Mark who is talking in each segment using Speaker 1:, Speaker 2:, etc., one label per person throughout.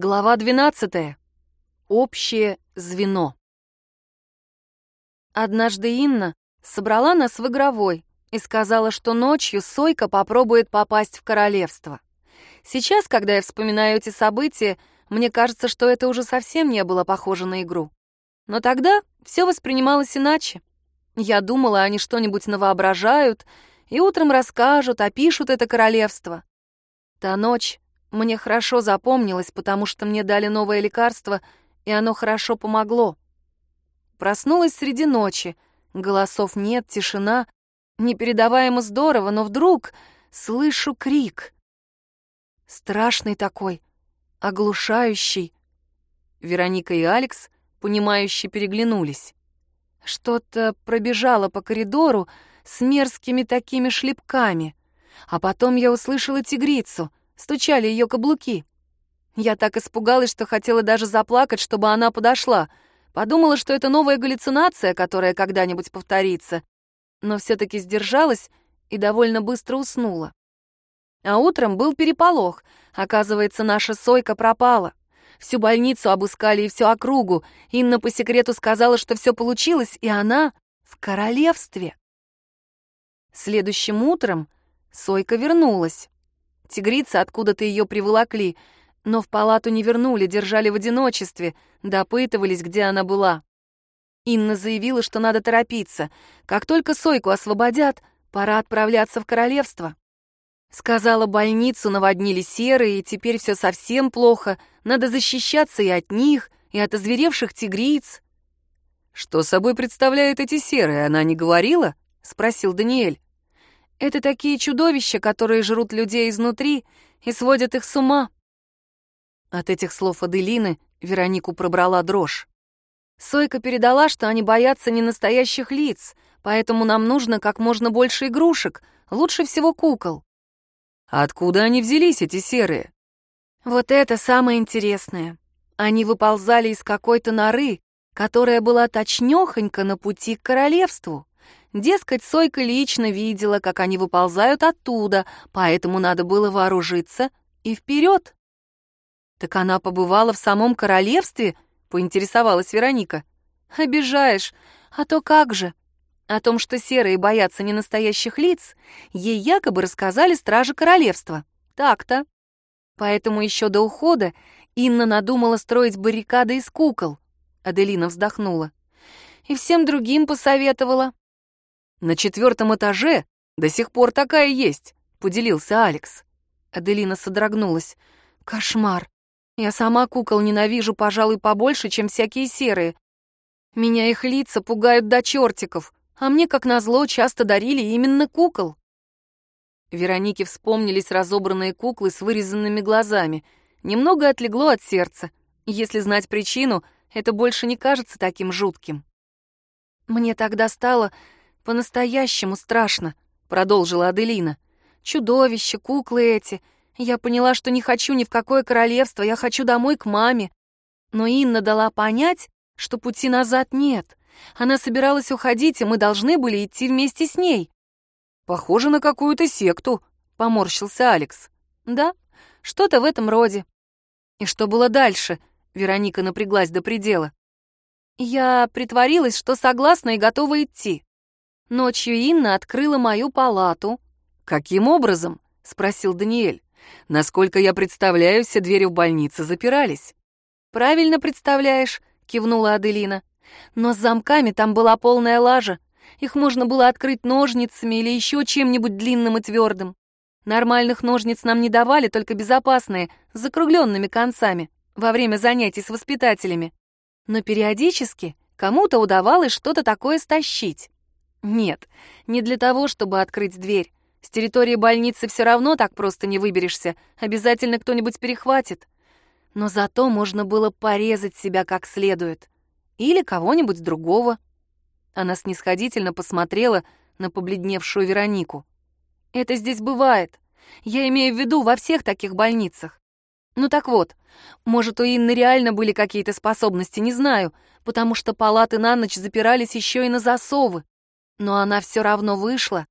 Speaker 1: Глава 12. Общее звено. Однажды Инна собрала нас в игровой и сказала, что ночью Сойка попробует попасть в королевство. Сейчас, когда я вспоминаю эти события, мне кажется, что это уже совсем не было похоже на игру. Но тогда все воспринималось иначе. Я думала, они что-нибудь навоображают и утром расскажут, опишут это королевство. Та ночь мне хорошо запомнилось, потому что мне дали новое лекарство, и оно хорошо помогло. Проснулась среди ночи. Голосов нет, тишина. Непередаваемо здорово, но вдруг слышу крик. Страшный такой, оглушающий. Вероника и Алекс, понимающе переглянулись. Что-то пробежало по коридору с мерзкими такими шлепками. А потом я услышала тигрицу — стучали ее каблуки. Я так испугалась, что хотела даже заплакать, чтобы она подошла. Подумала, что это новая галлюцинация, которая когда-нибудь повторится. Но все-таки сдержалась и довольно быстро уснула. А утром был переполох. Оказывается, наша Сойка пропала. Всю больницу обыскали и всю округу. Инна по секрету сказала, что все получилось, и она в королевстве. Следующим утром Сойка вернулась. Тигрица откуда-то ее приволокли, но в палату не вернули, держали в одиночестве, допытывались, где она была. Инна заявила, что надо торопиться. Как только Сойку освободят, пора отправляться в королевство. Сказала, больницу наводнили серые, и теперь все совсем плохо. Надо защищаться и от них, и от озверевших тигриц. «Что собой представляют эти серые, она не говорила?» — спросил Даниэль. Это такие чудовища, которые жрут людей изнутри и сводят их с ума. От этих слов Аделины Веронику пробрала дрожь. Сойка передала, что они боятся не настоящих лиц, поэтому нам нужно как можно больше игрушек, лучше всего кукол. Откуда они взялись, эти серые? Вот это самое интересное. Они выползали из какой-то норы, которая была точнёхонько на пути к королевству. Дескать, Сойка лично видела, как они выползают оттуда, поэтому надо было вооружиться и вперед. «Так она побывала в самом королевстве?» — поинтересовалась Вероника. «Обижаешь, а то как же?» О том, что серые боятся ненастоящих лиц, ей якобы рассказали стражи королевства. Так-то. Поэтому еще до ухода Инна надумала строить баррикады из кукол. Аделина вздохнула. И всем другим посоветовала. На четвертом этаже до сих пор такая есть», — поделился Алекс. Аделина содрогнулась. «Кошмар. Я сама кукол ненавижу, пожалуй, побольше, чем всякие серые. Меня их лица пугают до чертиков, а мне, как назло, часто дарили именно кукол». Веронике вспомнились разобранные куклы с вырезанными глазами. Немного отлегло от сердца. Если знать причину, это больше не кажется таким жутким. Мне тогда стало «По-настоящему страшно», — продолжила Аделина. «Чудовища, куклы эти. Я поняла, что не хочу ни в какое королевство, я хочу домой к маме». Но Инна дала понять, что пути назад нет. Она собиралась уходить, и мы должны были идти вместе с ней. «Похоже на какую-то секту», — поморщился Алекс. «Да, что-то в этом роде». «И что было дальше?» — Вероника напряглась до предела. «Я притворилась, что согласна и готова идти. Ночью Инна открыла мою палату. «Каким образом?» — спросил Даниэль. «Насколько я представляю, все двери в больнице запирались». «Правильно представляешь», — кивнула Аделина. «Но с замками там была полная лажа. Их можно было открыть ножницами или еще чем-нибудь длинным и твердым. Нормальных ножниц нам не давали, только безопасные, с закругленными концами, во время занятий с воспитателями. Но периодически кому-то удавалось что-то такое стащить. Нет, не для того, чтобы открыть дверь. С территории больницы все равно так просто не выберешься, обязательно кто-нибудь перехватит. Но зато можно было порезать себя как следует. Или кого-нибудь другого. Она снисходительно посмотрела на побледневшую Веронику. «Это здесь бывает. Я имею в виду во всех таких больницах. Ну так вот, может, у Инны реально были какие-то способности, не знаю, потому что палаты на ночь запирались еще и на засовы. Но она все равно вышла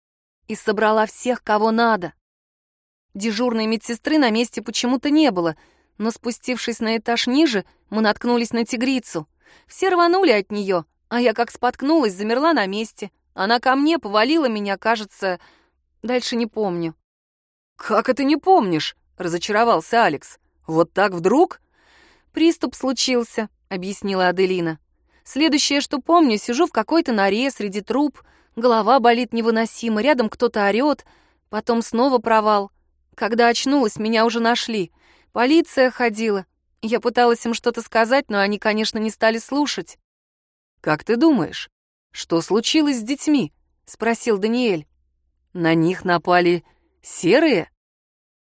Speaker 1: и собрала всех, кого надо. Дежурной медсестры на месте почему-то не было, но спустившись на этаж ниже, мы наткнулись на тигрицу. Все рванули от нее, а я как споткнулась, замерла на месте. Она ко мне повалила меня, кажется... Дальше не помню.
Speaker 2: «Как это не помнишь?» — разочаровался Алекс. «Вот так вдруг?»
Speaker 1: «Приступ случился», — объяснила Аделина. «Следующее, что помню, сижу в какой-то норе среди труб, голова болит невыносимо, рядом кто-то орёт, потом снова провал. Когда очнулась, меня уже нашли. Полиция ходила. Я пыталась им что-то сказать, но они, конечно, не стали слушать.
Speaker 2: «Как ты думаешь, что случилось с детьми?» — спросил Даниэль. «На них напали серые?»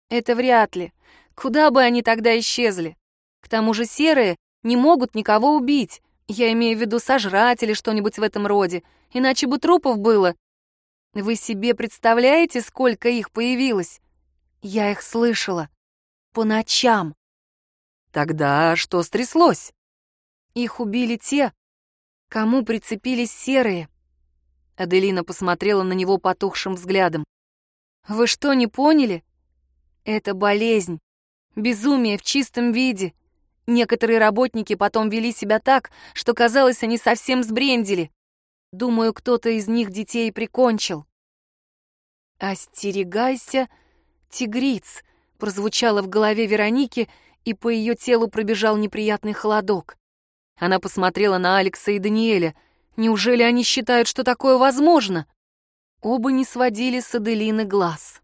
Speaker 1: «Это вряд ли. Куда бы они тогда исчезли? К тому же серые не могут никого убить. Я имею в виду сожрать или что-нибудь в этом роде. Иначе бы трупов было. Вы себе представляете, сколько их появилось? Я их слышала. По ночам.
Speaker 2: Тогда что стряслось?
Speaker 1: Их убили те, кому прицепились серые. Аделина посмотрела на него потухшим взглядом. Вы что, не поняли? Это болезнь. Безумие в чистом виде. Некоторые работники потом вели себя так, что казалось, они совсем сбрендили. Думаю, кто-то из них детей прикончил. «Остерегайся, тигриц», — прозвучало в голове Вероники, и по ее телу пробежал неприятный холодок. Она посмотрела на Алекса и Даниэля. Неужели они считают, что такое возможно? Оба не сводили с Аделины глаз.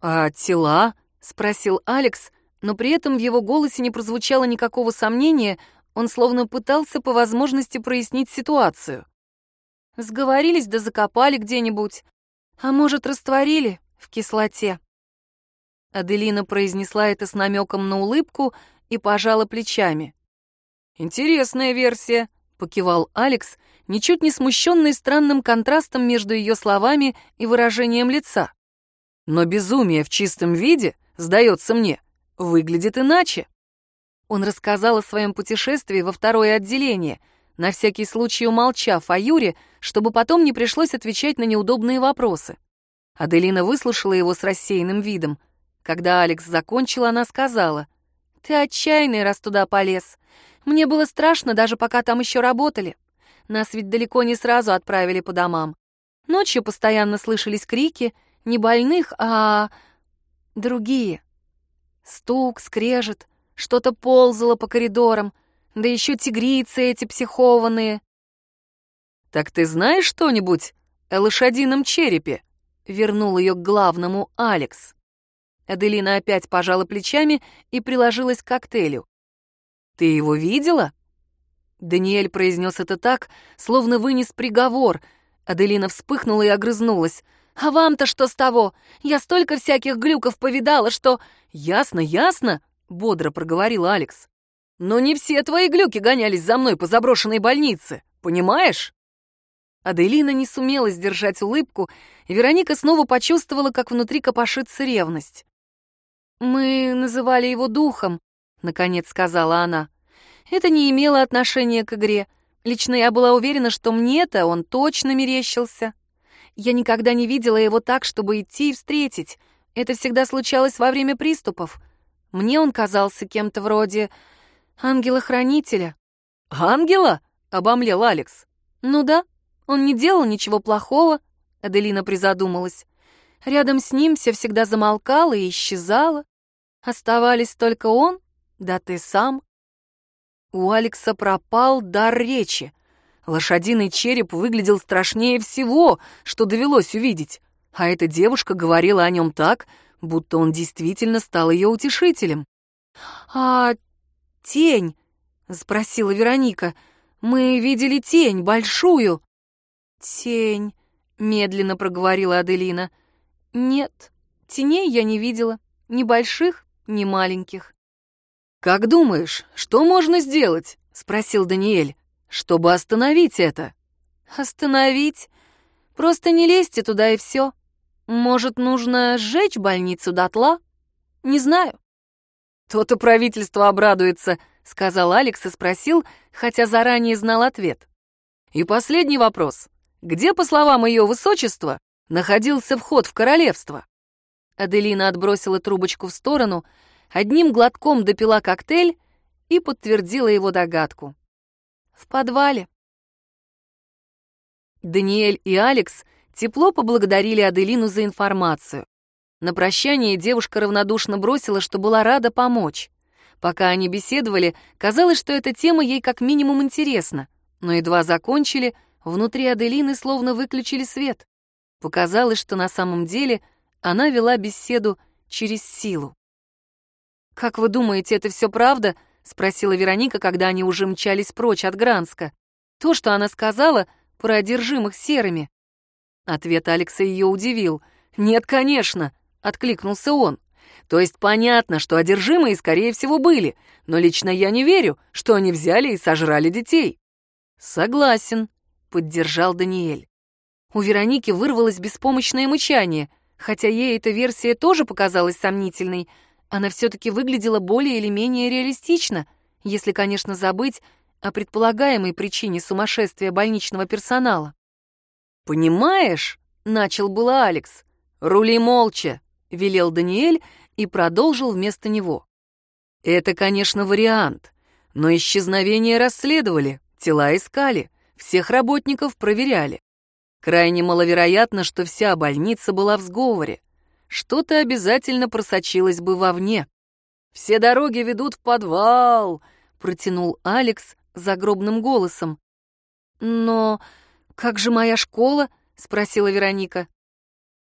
Speaker 2: «А тела?»
Speaker 1: — спросил Алекс, но при этом в его голосе не прозвучало никакого сомнения, он словно пытался по возможности прояснить ситуацию. Сговорились да закопали где-нибудь, а может, растворили в кислоте. Аделина произнесла это с намеком на улыбку и пожала плечами.
Speaker 2: «Интересная версия», — покивал Алекс, ничуть не смущенный странным контрастом между ее словами и выражением лица. «Но безумие в чистом виде, сдается мне, выглядит иначе».
Speaker 1: Он рассказал о своем путешествии во второе отделение, на всякий случай умолчав о Юре, чтобы потом не пришлось отвечать на неудобные вопросы. Аделина выслушала его с рассеянным видом — когда Алекс закончил, она сказала, «Ты отчаянный, раз туда полез. Мне было страшно, даже пока там еще работали. Нас ведь далеко не сразу отправили по домам. Ночью постоянно слышались крики, не больных, а другие. Стук, скрежет, что-то ползало по коридорам, да еще тигрицы эти психованные.
Speaker 2: «Так ты знаешь что-нибудь о лошадином черепе?» — вернул ее к главному Алекс.
Speaker 1: Аделина опять пожала плечами и приложилась к коктейлю.
Speaker 2: «Ты его видела?»
Speaker 1: Даниэль произнес это так, словно вынес приговор. Аделина вспыхнула и огрызнулась. «А вам-то что с того? Я столько всяких глюков повидала, что...»
Speaker 2: «Ясно, ясно», — бодро проговорил Алекс. «Но не все твои глюки гонялись за мной по заброшенной больнице, понимаешь?»
Speaker 1: Аделина не сумела сдержать улыбку, и Вероника снова почувствовала, как внутри копошится ревность. «Мы называли его духом», — наконец сказала она. «Это не имело отношения к игре. Лично я была уверена, что мне-то он точно мерещился. Я никогда не видела его так, чтобы идти и встретить. Это всегда случалось во время приступов. Мне он казался кем-то вроде ангела-хранителя».
Speaker 2: «Ангела?» — обомлел Алекс.
Speaker 1: «Ну да, он не делал ничего плохого», — Аделина призадумалась. Рядом с ним все всегда замолкало и исчезало. Оставались только он, да ты сам.
Speaker 2: У Алекса пропал дар речи. Лошадиный череп выглядел страшнее всего, что довелось увидеть. А эта девушка говорила о нем так, будто он действительно стал ее утешителем.
Speaker 1: «А тень?» — спросила Вероника. «Мы видели тень, большую». «Тень», — медленно проговорила Аделина. «Нет, теней я не видела. Ни больших, ни маленьких».
Speaker 2: «Как думаешь, что можно сделать?» — спросил Даниэль. «Чтобы остановить это».
Speaker 1: «Остановить? Просто не лезьте туда и все. Может, нужно сжечь больницу дотла? Не знаю».
Speaker 2: «То-то правительство обрадуется», — сказал Алекс и спросил, хотя заранее знал ответ. «И последний вопрос. Где, по словам ее высочества, находился вход в королевство.
Speaker 1: Аделина отбросила трубочку в сторону, одним глотком допила коктейль и подтвердила его догадку. В подвале. Даниэль и Алекс тепло поблагодарили Аделину за информацию. На прощание девушка равнодушно бросила, что была рада помочь. Пока они беседовали, казалось, что эта тема ей как минимум интересна, но едва закончили, внутри Аделины словно выключили свет. Показалось, что на самом деле она вела беседу через силу. «Как вы думаете, это все правда?» — спросила Вероника, когда они уже мчались прочь от Гранска. «То, что она сказала про одержимых серыми». Ответ Алекса ее удивил. «Нет, конечно», — откликнулся он. «То есть понятно, что одержимые, скорее всего, были, но лично я не верю, что они взяли и сожрали детей». «Согласен», — поддержал Даниэль. У Вероники вырвалось беспомощное мычание, хотя ей эта версия тоже показалась сомнительной — она все-таки выглядела более или менее реалистично, если, конечно, забыть о предполагаемой причине сумасшествия больничного персонала. «Понимаешь?» — начал было Алекс. «Рули молча», — велел Даниэль и продолжил вместо него. «Это, конечно, вариант, но исчезновение расследовали, тела искали, всех работников проверяли. Крайне маловероятно, что вся больница была в сговоре что-то обязательно просочилось бы вовне. «Все дороги ведут в подвал», — протянул Алекс загробным голосом. «Но как же моя школа?» — спросила Вероника.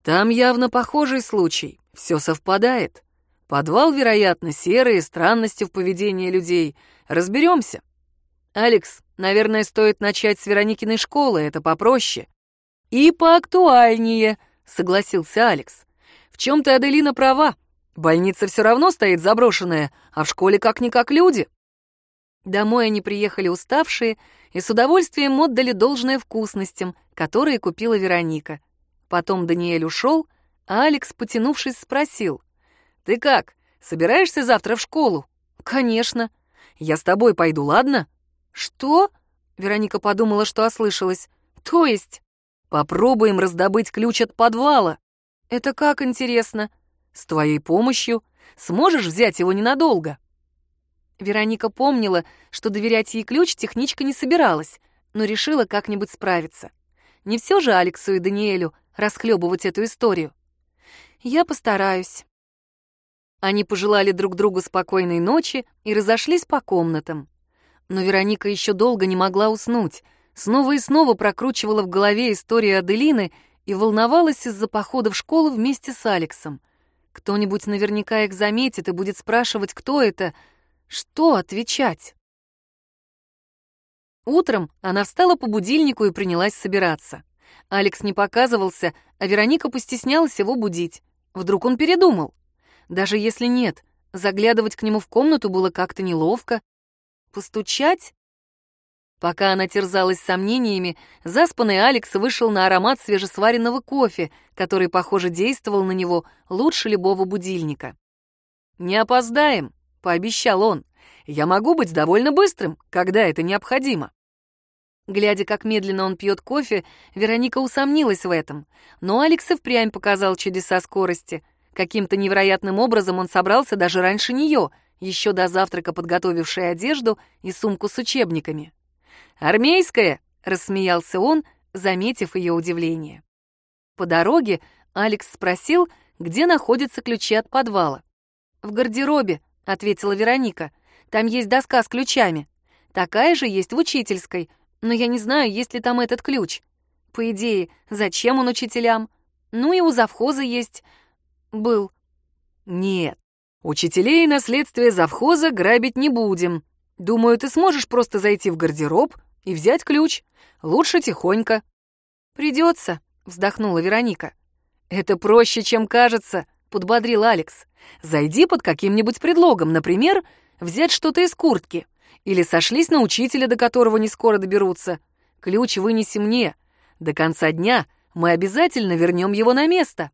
Speaker 1: «Там явно похожий случай, все совпадает. Подвал, вероятно, серые, странности в поведении людей. Разберемся. Алекс, наверное, стоит начать с Вероникиной школы, это попроще». «И поактуальнее», — согласился Алекс. Чем-то Аделина права. Больница все равно стоит заброшенная, а в школе как-никак люди. Домой они приехали уставшие и с удовольствием отдали должное вкусностям, которые купила Вероника. Потом Даниэль ушел, а Алекс, потянувшись, спросил. «Ты как, собираешься завтра в школу?» «Конечно. Я с тобой пойду, ладно?» «Что?» — Вероника подумала, что ослышалась. «То есть?» «Попробуем раздобыть ключ от подвала». «Это как интересно?» «С твоей помощью. Сможешь взять его ненадолго?» Вероника помнила, что доверять ей ключ техничка не собиралась, но решила как-нибудь справиться. Не все же Алексу и Даниэлю расхлебывать эту историю. «Я постараюсь». Они пожелали друг другу спокойной ночи и разошлись по комнатам. Но Вероника еще долго не могла уснуть, снова и снова прокручивала в голове историю Аделины и волновалась из-за похода в школу вместе с Алексом. Кто-нибудь наверняка их заметит и будет спрашивать, кто это, что отвечать. Утром она встала по будильнику и принялась собираться. Алекс не показывался, а Вероника постеснялась его будить. Вдруг он передумал. Даже если нет, заглядывать к нему в комнату было как-то неловко. Постучать? Пока она терзалась сомнениями, заспанный Алекс вышел на аромат свежесваренного кофе, который, похоже, действовал на него лучше любого будильника. «Не опоздаем», — пообещал он. «Я могу быть довольно быстрым, когда это необходимо». Глядя, как медленно он пьет кофе, Вероника усомнилась в этом. Но Алекс и впрямь показал чудеса скорости. Каким-то невероятным образом он собрался даже раньше нее, еще до завтрака подготовившей одежду и сумку с учебниками. «Армейская!» — рассмеялся он, заметив ее удивление. По дороге Алекс спросил, где находятся ключи от подвала. «В гардеробе», — ответила Вероника. «Там есть доска с ключами. Такая же есть в учительской, но я не знаю, есть ли там этот ключ. По идее, зачем он учителям? Ну и у завхоза есть. Был». «Нет, учителей наследствие завхоза грабить не будем. Думаю, ты сможешь просто зайти в гардероб и взять ключ. Лучше тихонько». «Придется», — вздохнула Вероника. «Это проще, чем кажется», — подбодрил Алекс. «Зайди под каким-нибудь предлогом, например, взять что-то из куртки. Или сошлись на учителя, до которого не скоро доберутся. Ключ вынеси мне. До конца дня мы обязательно вернем его на место».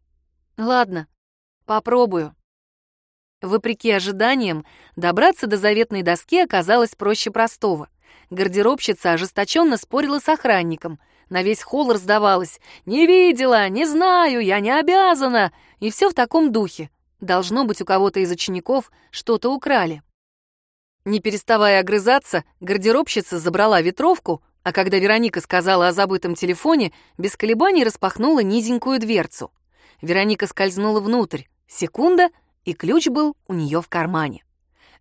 Speaker 1: «Ладно, попробую». Вопреки ожиданиям, добраться до заветной доски оказалось проще простого — Гардеробщица ожесточенно спорила с охранником. На весь холл раздавалась «Не видела, не знаю, я не обязана» и все в таком духе. Должно быть, у кого-то из учеников что-то украли. Не переставая огрызаться, гардеробщица забрала ветровку, а когда Вероника сказала о забытом телефоне, без колебаний распахнула низенькую дверцу. Вероника скользнула внутрь. Секунда, и ключ был у нее в кармане.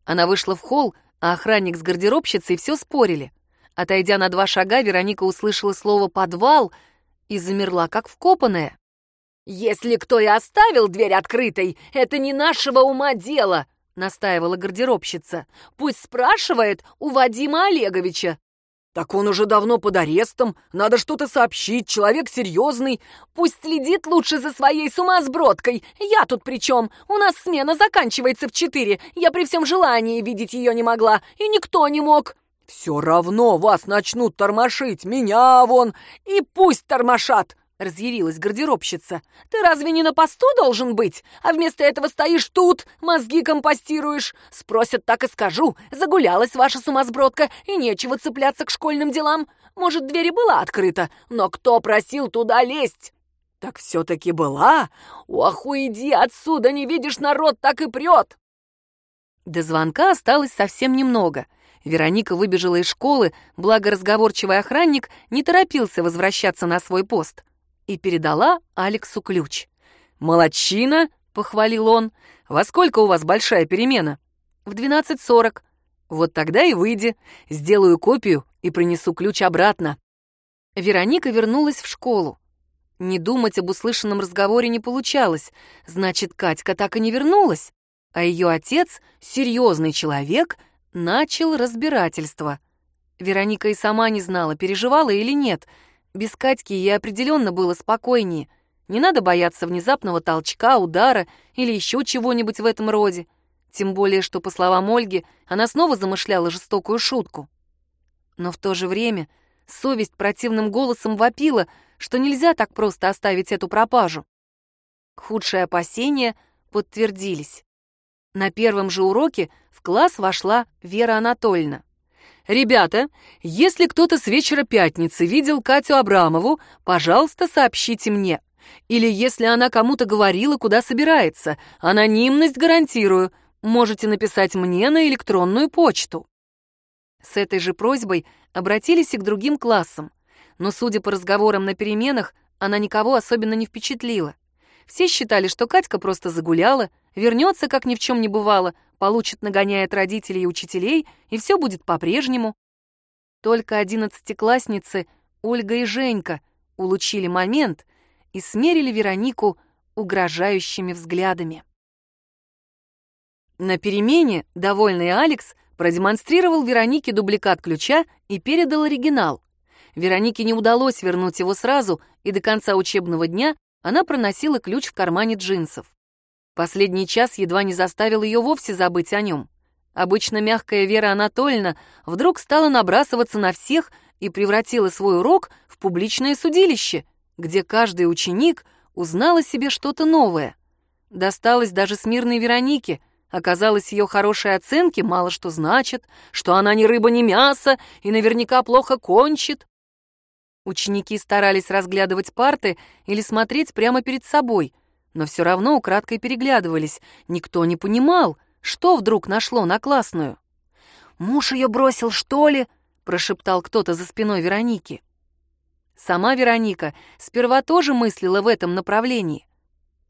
Speaker 1: Она вышла в холл, а охранник с гардеробщицей все спорили. Отойдя на два шага, Вероника услышала слово «подвал» и замерла, как вкопанная.
Speaker 2: «Если кто и оставил дверь открытой, это не нашего ума дело», — настаивала гардеробщица. «Пусть спрашивает у Вадима Олеговича».
Speaker 3: «Так он уже давно под арестом, надо что-то сообщить, человек серьезный.
Speaker 2: Пусть следит лучше за своей сумасбродкой. Я тут при чем? У нас смена заканчивается в четыре. Я при всем желании видеть ее не могла, и никто не мог».
Speaker 3: «Все равно вас начнут тормошить, меня вон,
Speaker 2: и пусть тормошат!» — разъярилась гардеробщица. «Ты разве не на посту должен быть? А вместо этого стоишь тут, мозги компостируешь. Спросят, так и скажу. Загулялась ваша сумасбродка, и нечего цепляться к школьным делам. Может, дверь и была открыта, но кто просил туда лезть?»
Speaker 3: «Так все-таки была?
Speaker 2: Ох, уйди отсюда, не видишь, народ так и прет!»
Speaker 1: До звонка осталось совсем немного. Вероника выбежала из школы, благо разговорчивый охранник не торопился возвращаться на свой пост и передала Алексу ключ.
Speaker 2: «Молодчина!» — похвалил он. «Во сколько у вас большая перемена?»
Speaker 1: «В 12.40».
Speaker 2: «Вот тогда и выйди. Сделаю копию и принесу ключ обратно».
Speaker 1: Вероника вернулась в школу. Не думать об услышанном разговоре не получалось. Значит, Катька так и не вернулась. А ее отец, серьезный человек, начал разбирательство. Вероника и сама не знала, переживала или нет — без Катьки ей определенно было спокойнее. Не надо бояться внезапного толчка, удара или еще чего-нибудь в этом роде. Тем более, что, по словам Ольги, она снова замышляла жестокую шутку. Но в то же время совесть противным голосом вопила, что нельзя так просто оставить эту пропажу. Худшие опасения подтвердились. На первом же уроке в класс вошла Вера Анатольевна.
Speaker 2: «Ребята, если кто-то с вечера пятницы видел Катю Абрамову, пожалуйста, сообщите мне. Или если она кому-то говорила, куда собирается, анонимность гарантирую. Можете написать мне на электронную почту».
Speaker 1: С этой же просьбой обратились и к другим классам. Но, судя по разговорам на переменах, она никого особенно не впечатлила. Все считали, что Катька просто загуляла, вернется, как ни в чем не бывало, получит нагоняя от родителей и учителей, и все будет по-прежнему. Только одиннадцатиклассницы Ольга и Женька улучили момент и смерили Веронику угрожающими взглядами. На перемене довольный Алекс продемонстрировал Веронике дубликат ключа и передал оригинал. Веронике не удалось вернуть его сразу, и до конца учебного дня она проносила ключ в кармане джинсов. Последний час едва не заставил ее вовсе забыть о нем. Обычно мягкая Вера Анатольевна вдруг стала набрасываться на всех и превратила свой урок в публичное судилище, где каждый ученик узнал о себе что-то новое. Досталось даже смирной Веронике. Оказалось, ее хорошие оценки мало что значат, что она ни рыба, ни мясо и наверняка плохо кончит. Ученики старались разглядывать парты или смотреть прямо перед собой — но все равно украдкой переглядывались. Никто не понимал, что вдруг нашло на классную. «Муж ее бросил, что ли?» — прошептал кто-то за спиной Вероники. Сама Вероника сперва тоже мыслила в этом направлении.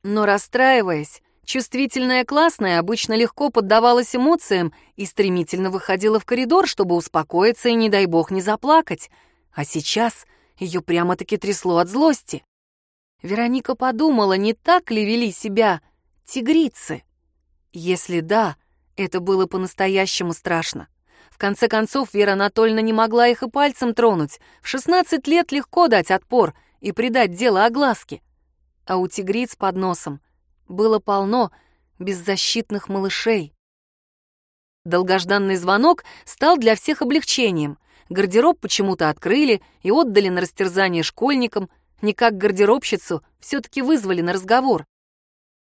Speaker 1: Но расстраиваясь, чувствительная классная обычно легко поддавалась эмоциям и стремительно выходила в коридор, чтобы успокоиться и, не дай бог, не заплакать. А сейчас ее прямо-таки трясло от злости. Вероника подумала, не так ли вели себя тигрицы. Если да, это было по-настоящему страшно. В конце концов, Вера Анатольевна не могла их и пальцем тронуть. В 16 лет легко дать отпор и придать дело огласке. А у тигриц под носом было полно беззащитных малышей. Долгожданный звонок стал для всех облегчением. Гардероб почему-то открыли и отдали на растерзание школьникам, никак гардеробщицу все-таки вызвали на разговор.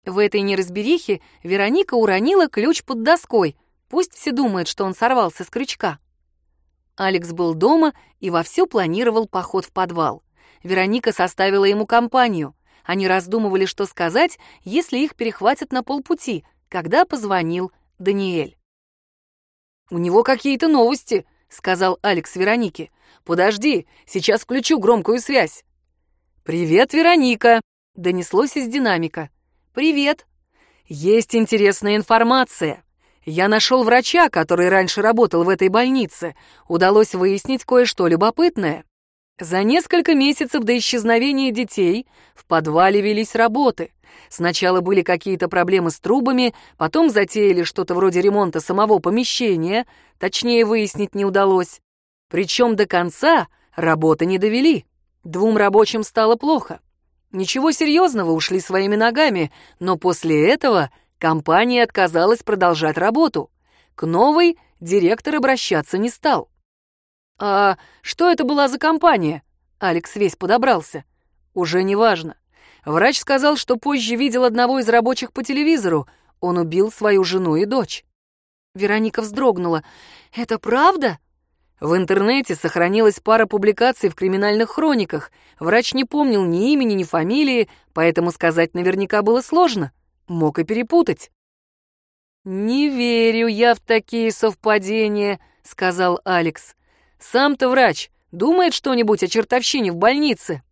Speaker 1: В этой неразберихе Вероника уронила ключ под доской, пусть все думают, что он сорвался с крючка. Алекс был дома и вовсю планировал поход в подвал. Вероника составила ему компанию. Они раздумывали, что сказать, если их перехватят на полпути, когда позвонил Даниэль.
Speaker 2: «У него какие-то новости», — сказал Алекс Веронике. «Подожди, сейчас включу громкую связь». «Привет, Вероника», — донеслось из динамика.
Speaker 1: «Привет».
Speaker 2: «Есть интересная информация. Я нашел врача, который раньше работал в этой больнице. Удалось выяснить кое-что любопытное. За несколько месяцев до исчезновения детей в подвале велись работы. Сначала были какие-то проблемы с трубами, потом затеяли что-то вроде ремонта самого помещения, точнее выяснить не удалось. Причем до конца работы не довели. Двум рабочим стало плохо. Ничего серьезного, ушли своими ногами, но после этого компания отказалась продолжать работу. К новой директор обращаться не стал. «А что это была за компания?» Алекс весь подобрался. «Уже не важно. Врач сказал, что позже видел одного из рабочих по телевизору. Он убил свою жену и дочь».
Speaker 1: Вероника вздрогнула. «Это правда?»
Speaker 2: В интернете сохранилась пара публикаций в криминальных хрониках. Врач не помнил ни имени, ни фамилии, поэтому сказать наверняка было сложно. Мог и перепутать. «Не верю я в такие совпадения», — сказал Алекс. Сам-то врач думает что-нибудь о чертовщине в больнице.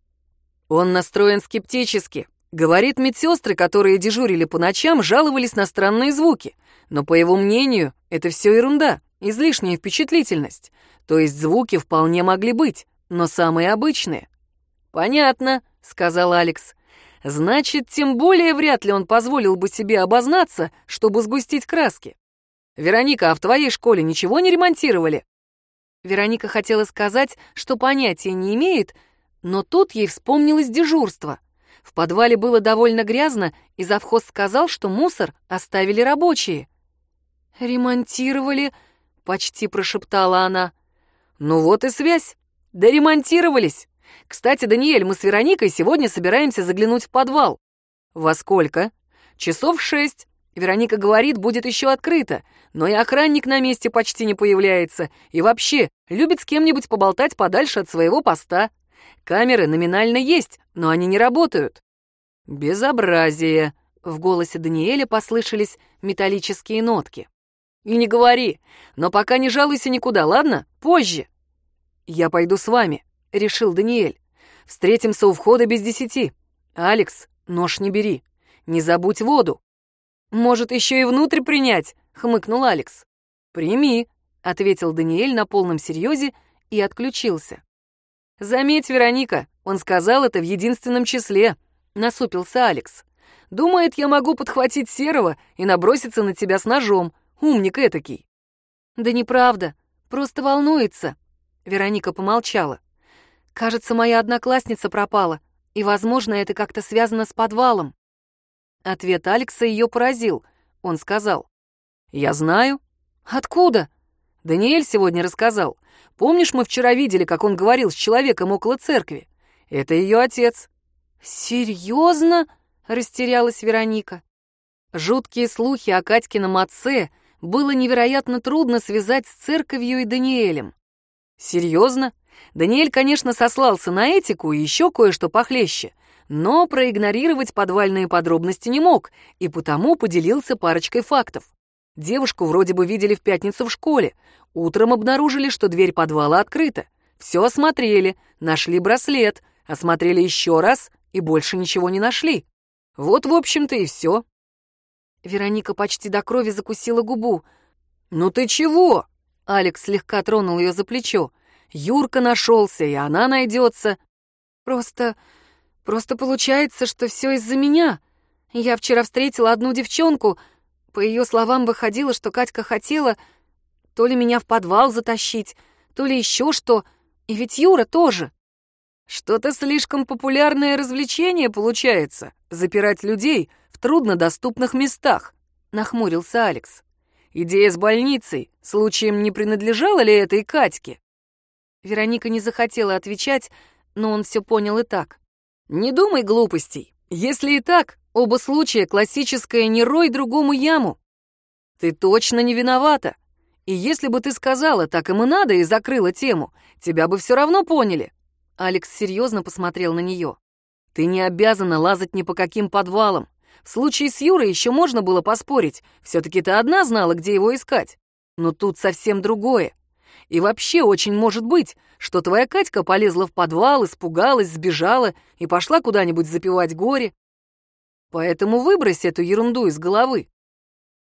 Speaker 2: Он настроен скептически. Говорит, медсестры, которые дежурили по ночам, жаловались на странные звуки. Но, по его мнению, это все ерунда, излишняя впечатлительность. То есть звуки вполне могли быть, но самые обычные. «Понятно», — сказал Алекс. «Значит, тем более вряд ли он позволил бы себе обознаться, чтобы сгустить краски. Вероника, а в твоей школе ничего не ремонтировали?»
Speaker 1: Вероника хотела сказать, что понятия не имеет, но тут ей вспомнилось дежурство. В подвале было довольно грязно, и завхоз сказал, что мусор оставили рабочие. «Ремонтировали?» — почти прошептала она.
Speaker 2: «Ну вот и связь. Да ремонтировались. Кстати, Даниэль, мы с Вероникой сегодня собираемся заглянуть в подвал». «Во сколько?» «Часов шесть. Вероника говорит, будет еще открыто, но и охранник на месте почти не появляется, и вообще любит с кем-нибудь поболтать подальше от своего поста. Камеры номинально есть, но они не работают. Безобразие. В голосе Даниэля послышались металлические нотки. И не говори, но пока не жалуйся никуда, ладно? Позже. Я пойду с вами, решил Даниэль. Встретимся у входа без десяти. Алекс, нож не бери. Не забудь воду. «Может, еще и внутрь принять?» — хмыкнул Алекс. «Прими», — ответил Даниэль на полном серьезе и отключился. «Заметь, Вероника, он сказал это в единственном числе», — насупился Алекс. «Думает, я могу подхватить Серого и наброситься на тебя с ножом. Умник этакий».
Speaker 1: «Да неправда, просто волнуется», — Вероника помолчала. «Кажется, моя одноклассница пропала, и, возможно, это как-то связано с подвалом».
Speaker 2: Ответ Алекса ее поразил. Он сказал. «Я знаю». «Откуда?» Даниэль сегодня рассказал. Помнишь, мы вчера видели, как он говорил с человеком около церкви? Это ее отец.
Speaker 1: Серьезно? Растерялась Вероника.
Speaker 2: Жуткие слухи о Катькином отце было невероятно трудно связать с церковью и Даниэлем. Серьезно? Даниэль, конечно, сослался на этику и еще кое-что похлеще, но проигнорировать подвальные подробности не мог и потому поделился парочкой фактов. Девушку вроде бы видели в пятницу в школе. Утром обнаружили, что дверь подвала открыта. Все осмотрели, нашли браслет, осмотрели еще раз и больше ничего не нашли. Вот, в общем-то, и все.
Speaker 1: Вероника почти до крови закусила губу.
Speaker 2: «Ну ты чего?» Алекс слегка тронул ее за плечо. «Юрка нашелся, и она найдется».
Speaker 1: «Просто Просто получается, что все из-за меня. Я вчера встретила одну девчонку. По ее словам, выходило, что Катька хотела то ли меня в подвал затащить, то ли еще что. И ведь Юра тоже.
Speaker 2: Что-то слишком популярное развлечение получается — запирать людей в труднодоступных местах, — нахмурился Алекс. Идея с больницей случаем не принадлежала ли этой Катьке?
Speaker 1: Вероника не захотела отвечать, но он все понял и так.
Speaker 2: Не думай глупостей. Если и так, оба случая классическое «не рой другому яму». Ты точно не виновата. И если бы ты сказала «так им и надо» и закрыла тему, тебя бы все равно поняли. Алекс серьезно посмотрел на нее. Ты не обязана лазать ни по каким подвалам. В случае с Юрой еще можно было поспорить. Все-таки ты одна знала, где его искать. Но тут совсем другое. И вообще очень может быть, что твоя Катька полезла в подвал, испугалась, сбежала и пошла куда-нибудь запивать горе. Поэтому выбрось эту ерунду из головы.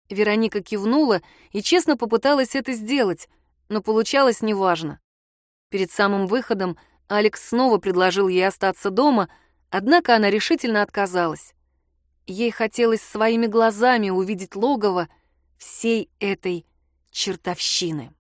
Speaker 1: Вероника кивнула и честно попыталась это сделать, но получалось неважно. Перед самым выходом Алекс снова предложил ей остаться дома, однако она решительно отказалась. Ей хотелось своими глазами увидеть логово всей этой чертовщины.